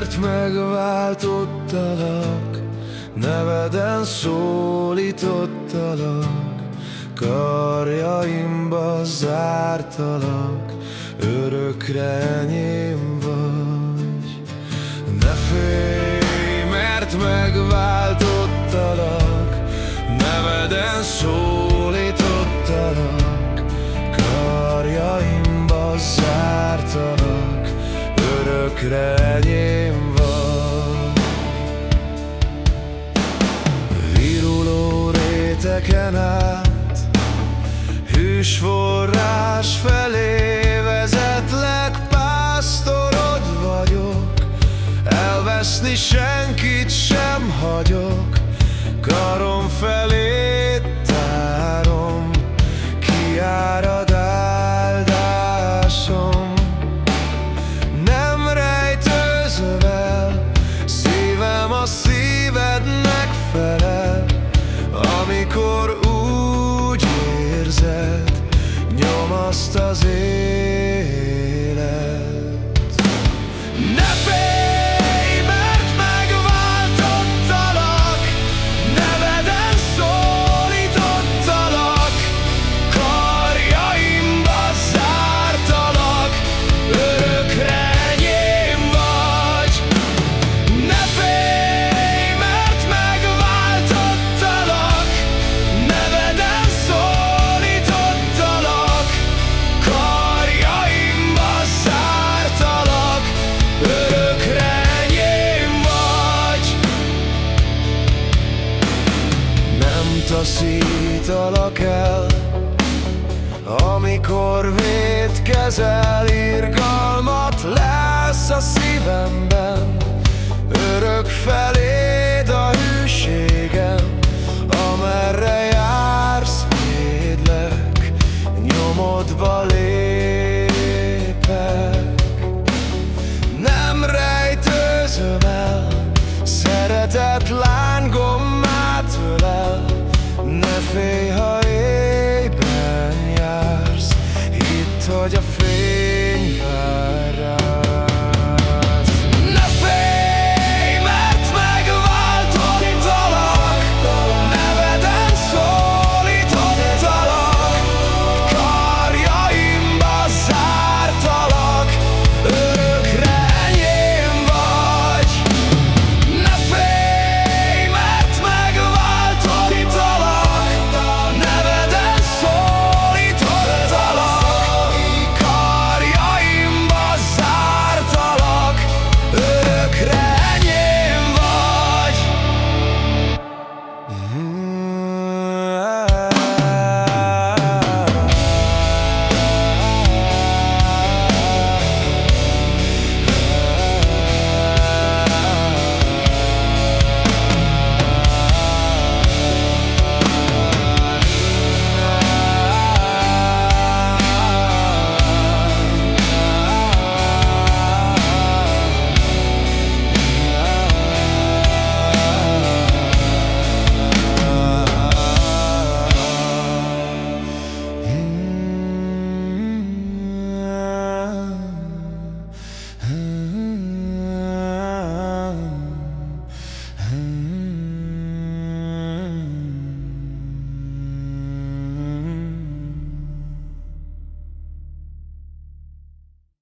mert megváltottalak, neveden szólítottalak, karjaimba zártalak, örökre enyém vagy. Ne félj, mert megváltottalak, neveden szólítottalak, réteken át. Hűs forrás felé vezetlek Pásztorod vagyok. Elveszni senkit sem hagyok. Karom felé amikor úgy érzed, nyomaszt az utasítalak el Amikor védkezel, irgalmat lesz a szívemben. Örök feléd a hűségem Amerre jársz, védlek, nyomodba lépek. Nem rejtőzöm el